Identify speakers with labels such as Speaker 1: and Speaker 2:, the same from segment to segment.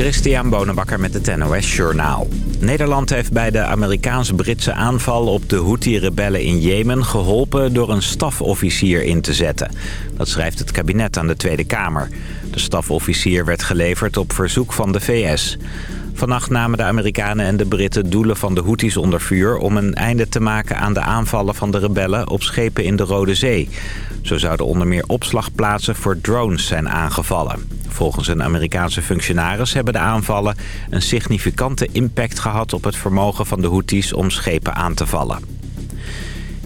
Speaker 1: Christian Bonenbakker met het NOS Journaal. Nederland heeft bij de Amerikaans-Britse aanval op de Houthi-rebellen in Jemen... geholpen door een stafofficier in te zetten. Dat schrijft het kabinet aan de Tweede Kamer. De stafofficier werd geleverd op verzoek van de VS. Vannacht namen de Amerikanen en de Britten doelen van de Houthis onder vuur... om een einde te maken aan de aanvallen van de rebellen op schepen in de Rode Zee. Zo zouden onder meer opslagplaatsen voor drones zijn aangevallen. Volgens een Amerikaanse functionaris hebben de aanvallen een significante impact gehad op het vermogen van de Houthis om schepen aan te vallen.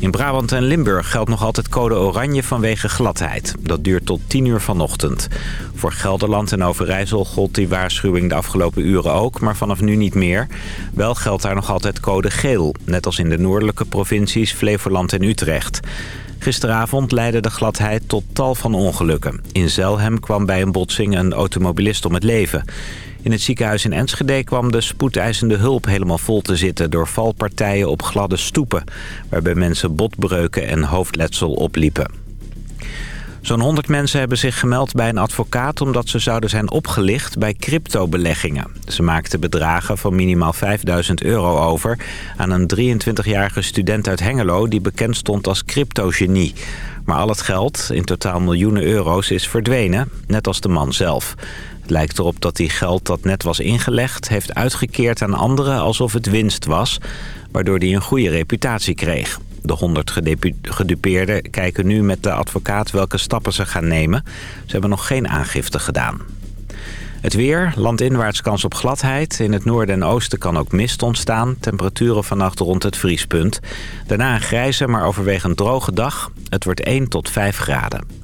Speaker 1: In Brabant en Limburg geldt nog altijd code oranje vanwege gladheid. Dat duurt tot 10 uur vanochtend. Voor Gelderland en Overijssel gold die waarschuwing de afgelopen uren ook, maar vanaf nu niet meer. Wel geldt daar nog altijd code geel, net als in de noordelijke provincies Flevoland en Utrecht. Gisteravond leidde de gladheid tot tal van ongelukken. In Zelhem kwam bij een botsing een automobilist om het leven. In het ziekenhuis in Enschede kwam de spoedeisende hulp helemaal vol te zitten... door valpartijen op gladde stoepen... waarbij mensen botbreuken en hoofdletsel opliepen. Zo'n 100 mensen hebben zich gemeld bij een advocaat... omdat ze zouden zijn opgelicht bij cryptobeleggingen. Ze maakten bedragen van minimaal 5000 euro over... aan een 23-jarige student uit Hengelo... die bekend stond als cryptogenie. Maar al het geld, in totaal miljoenen euro's, is verdwenen. Net als de man zelf. Lijkt erop dat hij geld dat net was ingelegd... heeft uitgekeerd aan anderen alsof het winst was... waardoor hij een goede reputatie kreeg. De 100 gedupeerden kijken nu met de advocaat welke stappen ze gaan nemen. Ze hebben nog geen aangifte gedaan. Het weer, landinwaarts kans op gladheid. In het noorden en oosten kan ook mist ontstaan. Temperaturen vannacht rond het vriespunt. Daarna een grijze, maar overwegend droge dag. Het wordt 1 tot 5 graden.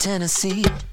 Speaker 2: Tennessee.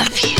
Speaker 2: love you.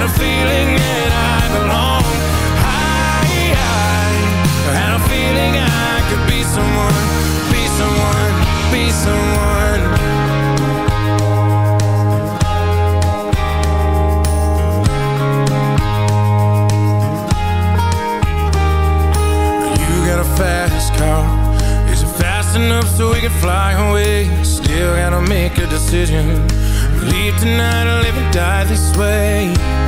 Speaker 3: had a feeling that I belonged I, I had a feeling I could be someone Be someone, be someone. You got a fast car. Is it fast enough so we can fly away? Still gotta make a decision. Leave tonight or live and die this way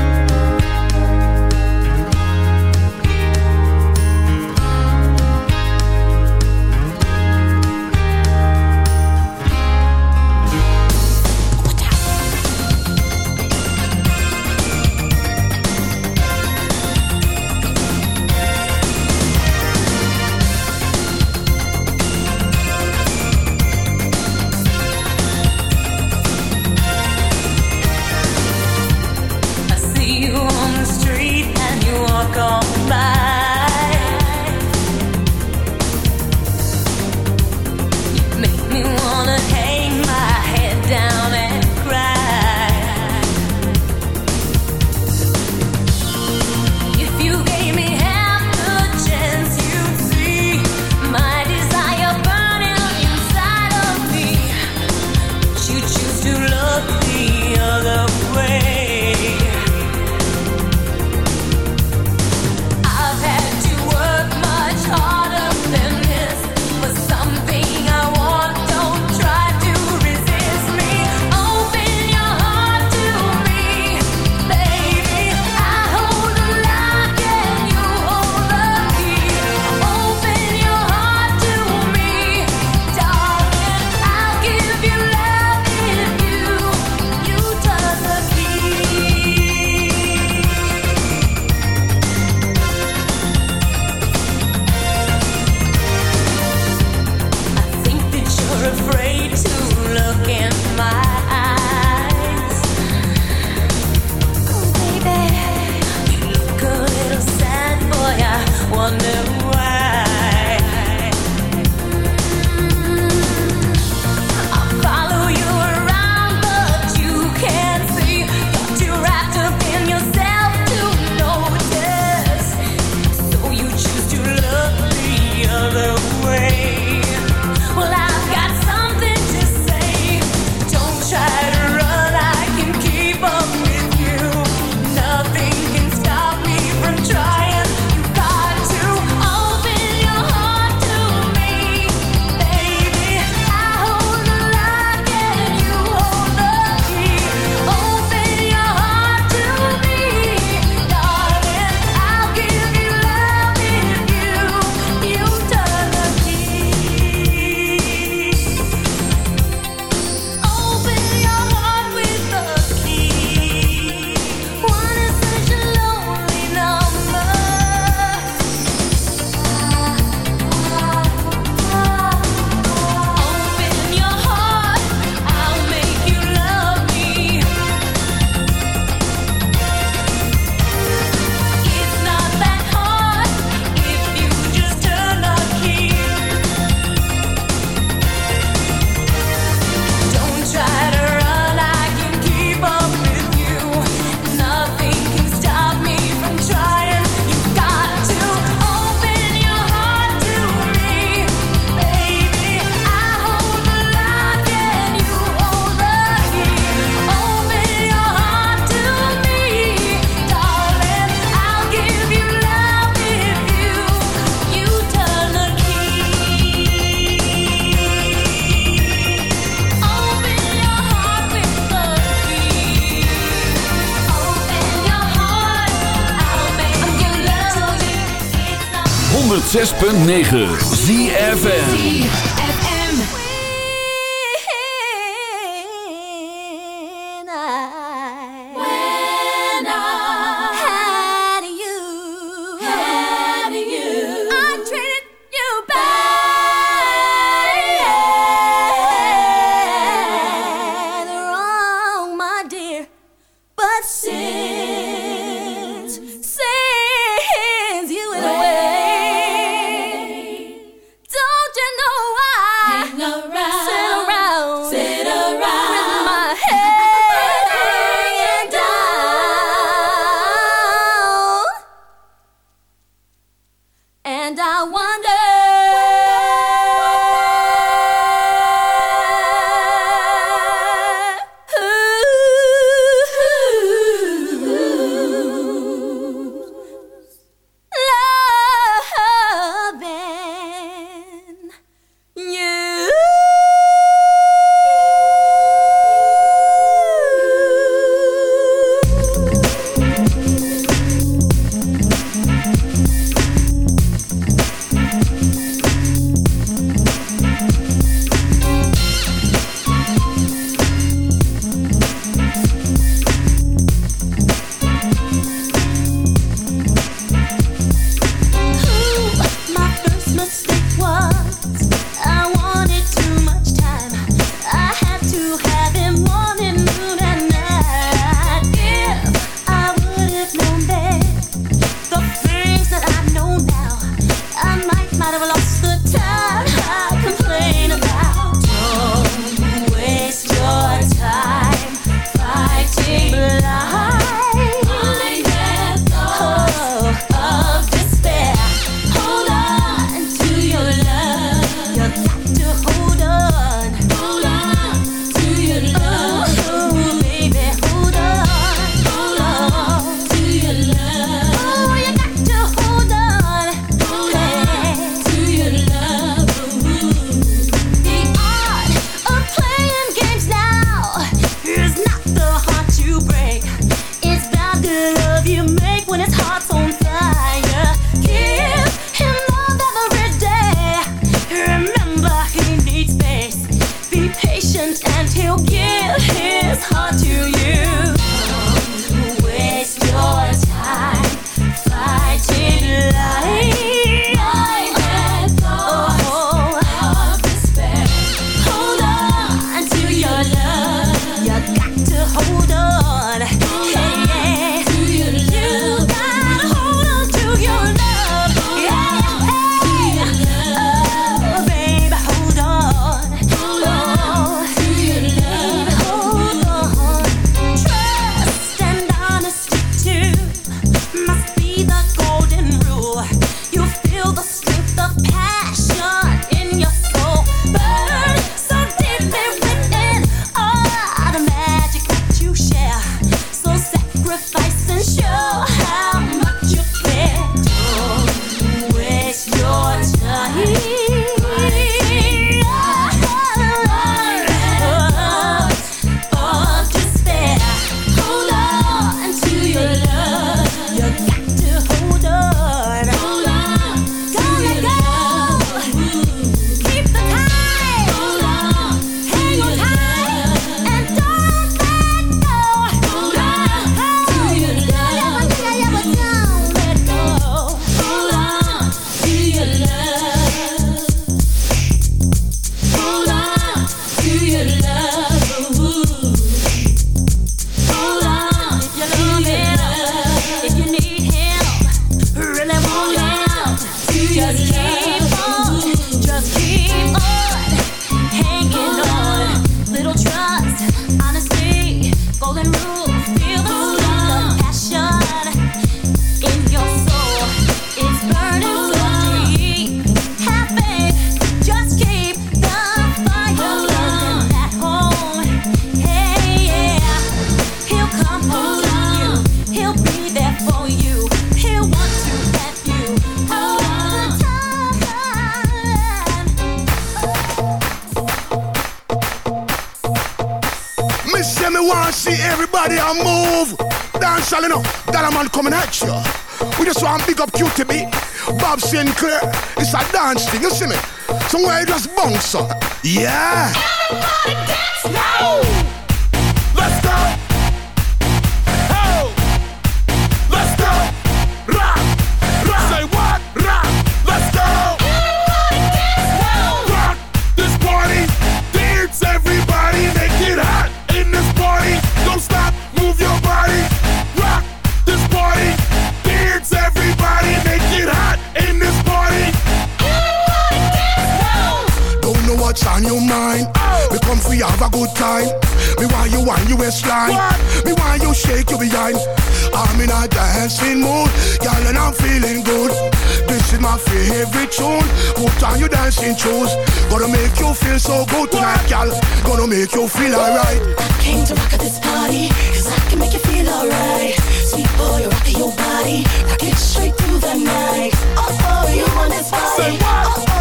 Speaker 4: 106.9
Speaker 5: Everybody a move. Dance all enough. A man coming at you. We just want big up QTB. Bob Sinclar. It's a dance thing, you see me? Somewhere you just bounce up. Yeah.
Speaker 6: Let's
Speaker 5: on your mind. We come for you have a good time. Me want you on your waistline. Me want you shake your behind. I'm in a dancing mood, girl, and I'm feeling good. This is my favorite tune. Put on your dancing shoes. Gonna make you feel so good tonight, girl. Gonna make you feel alright.
Speaker 7: I Came to rock at this party, cause I can make you feel alright. Sweet boy, rock your body, rock it straight through the night. Oh, oh, you want this body.
Speaker 6: Say what?
Speaker 7: Oh,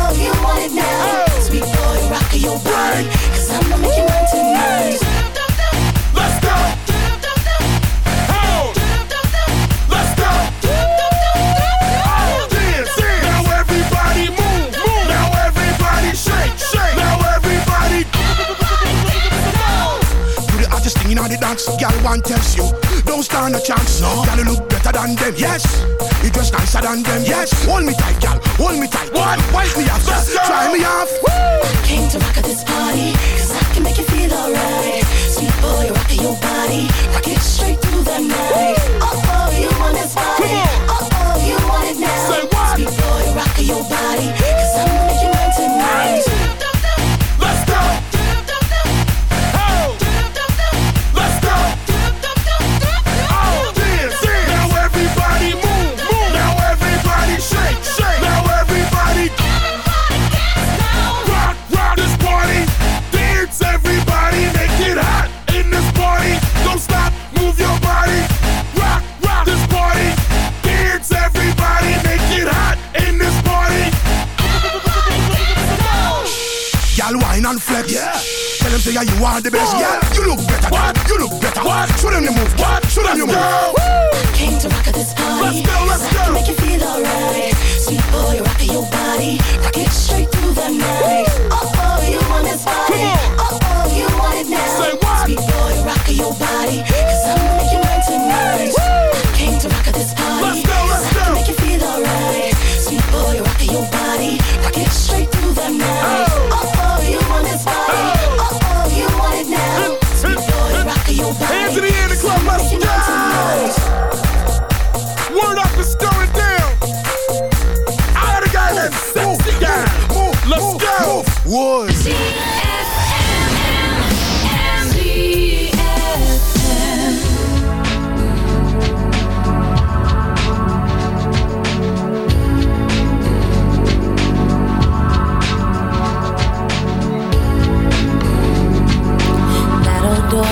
Speaker 7: your cause I'ma make you mine tonight.
Speaker 6: Let's go. Oh. Let's go. Oh, dance, dance. Now everybody move, move. Now everybody shake, shake. Now everybody.
Speaker 5: Do the hottest thing in the dance, girl, one tells you. Don't stand a chance, no. Look better than them, yes. You dress nicer than them, yes. Hold me tight, girl, hold me tight.
Speaker 6: What?
Speaker 5: Wipe me off,
Speaker 6: Let's
Speaker 5: try me off.
Speaker 7: I Came to rock at this party, cause I can make you feel alright. Sweet boy, rock your body, rock it straight through the night. Oh, oh, you want this body.
Speaker 6: Come on.
Speaker 7: Oh, oh, you want it now.
Speaker 6: Say what?
Speaker 7: Sweet boy, rock your body,
Speaker 5: and flex. Yeah. Tell them say yeah, you are the best.
Speaker 6: What?
Speaker 5: Yeah, you look better.
Speaker 6: What?
Speaker 5: You look better.
Speaker 6: What?
Speaker 5: Show them the move.
Speaker 6: What?
Speaker 5: Show them the move.
Speaker 6: Girl.
Speaker 7: Came to rock at this party.
Speaker 6: Let's go, let's
Speaker 7: cause I can
Speaker 6: go.
Speaker 7: make you feel alright. Sweet boy, rock your body, rock it straight through the night. Oh, oh, you want this body.
Speaker 6: Come
Speaker 7: Oh, oh, you want it now.
Speaker 6: Say what?
Speaker 7: Sweet boy, rock your body, cause I'ma make you mine tonight. Came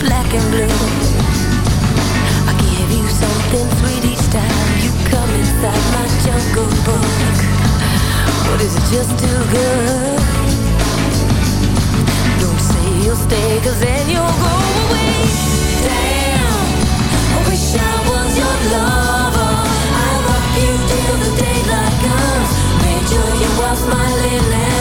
Speaker 2: Black and blue. I give you something sweet each time you come inside my jungle book. But is it just too good? Don't say you'll stay, cause then you'll go away. Damn, I wish I was your lover. I rock you till the daylight comes. Make sure you are smiling and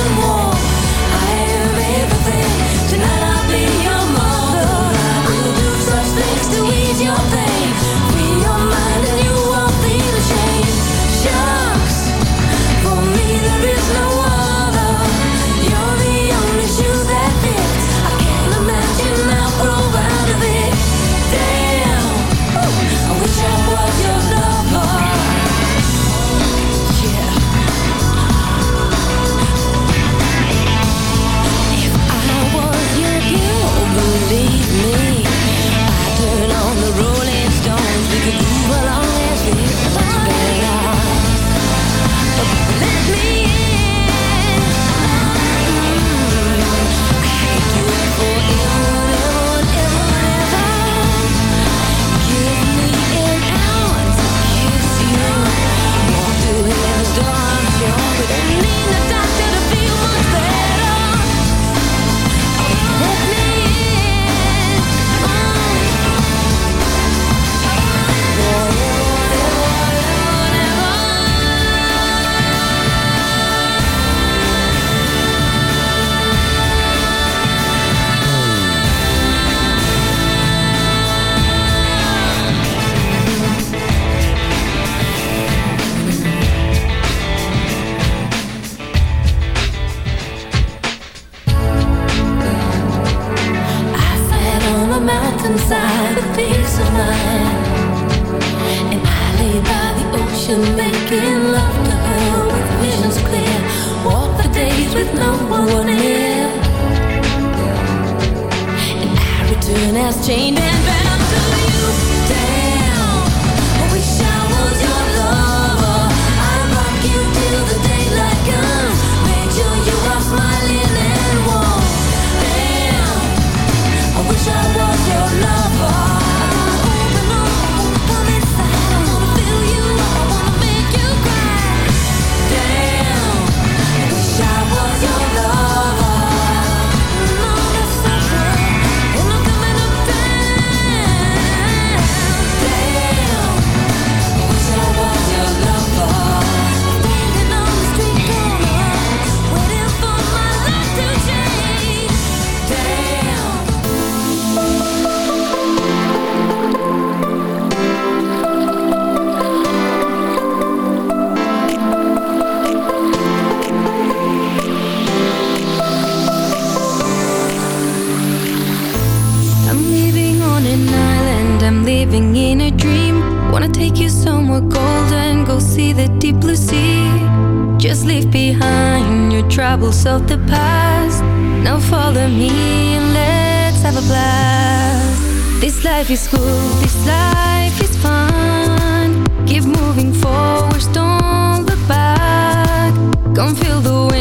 Speaker 4: of the past. Now follow me and let's have a blast. This life is cool, this life is fun. Keep moving forward, don't look back. Come feel the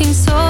Speaker 4: looking so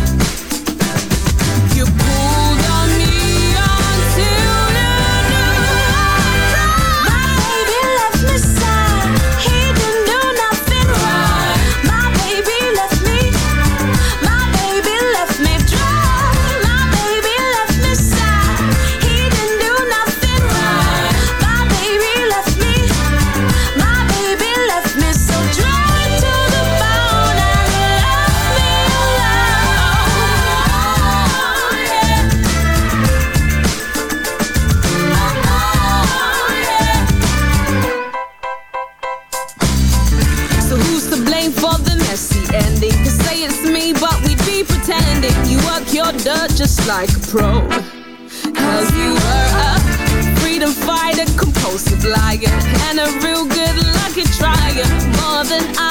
Speaker 4: than I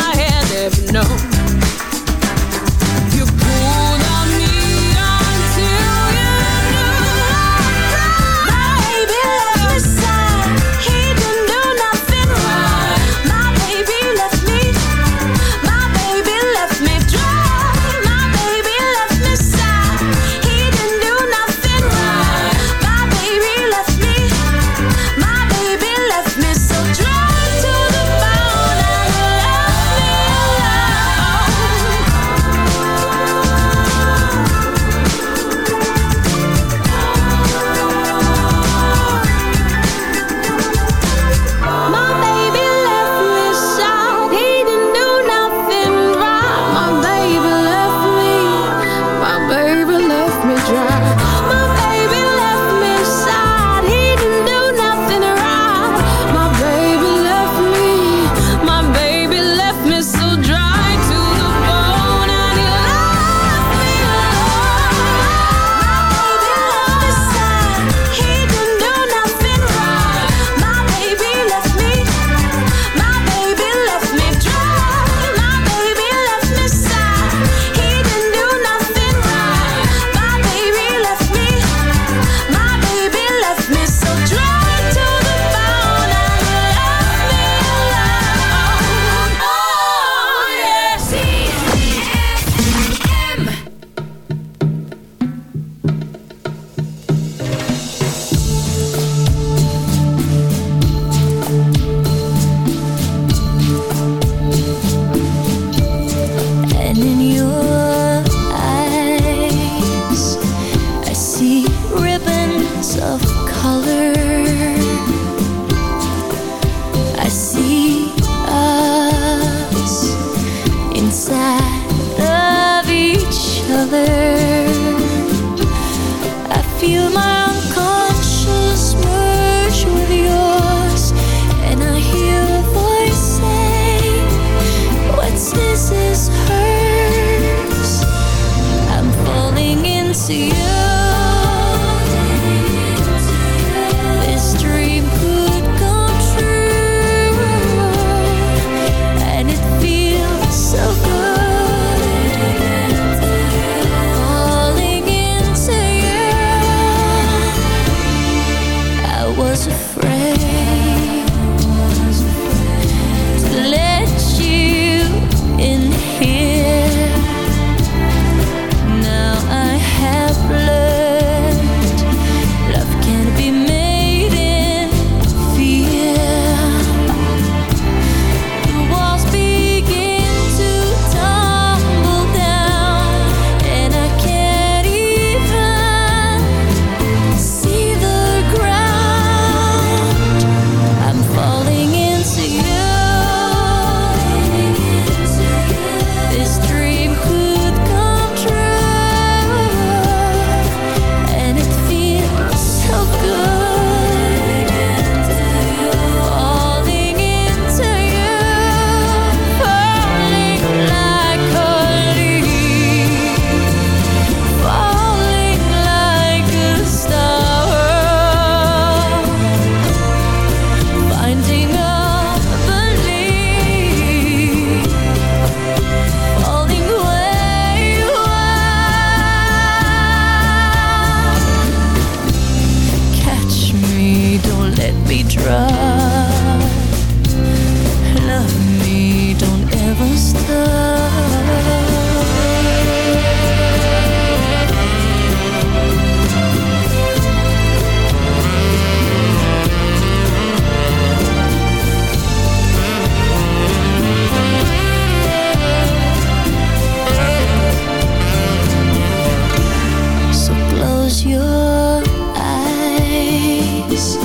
Speaker 8: your eyes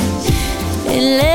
Speaker 8: and let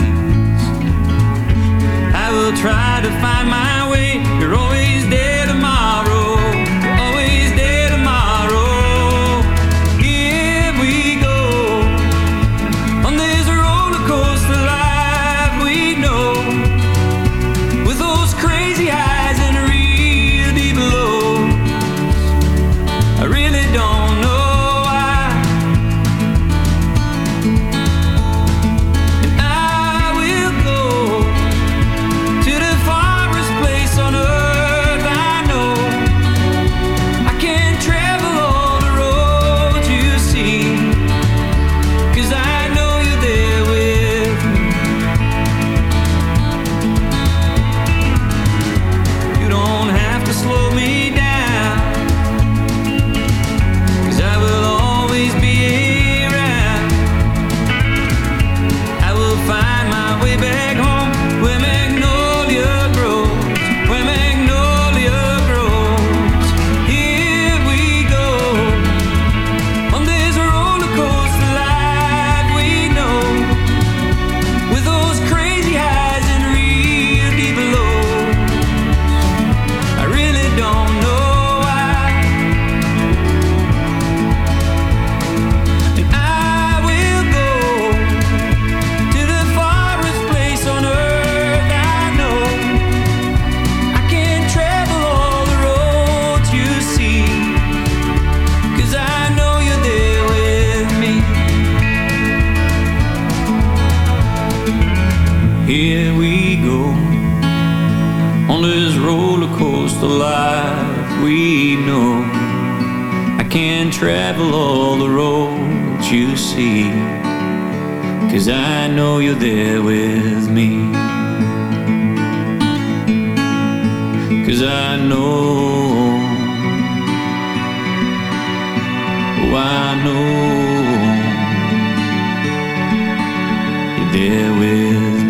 Speaker 9: Try to find my way. There with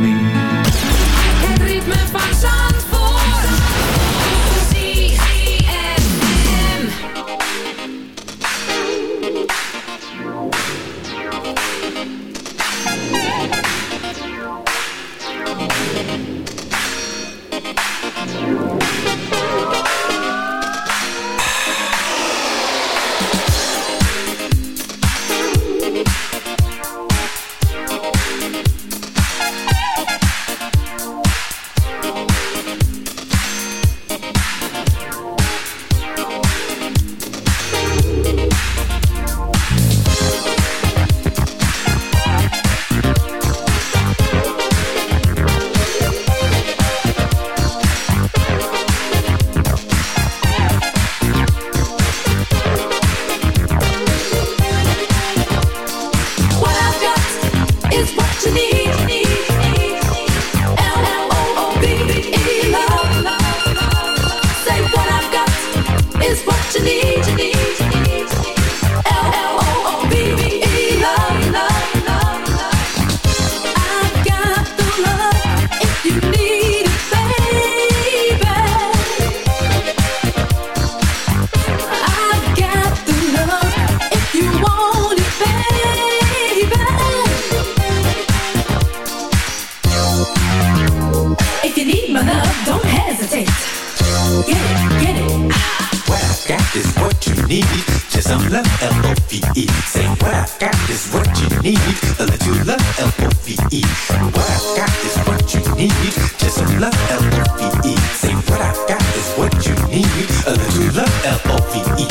Speaker 4: love,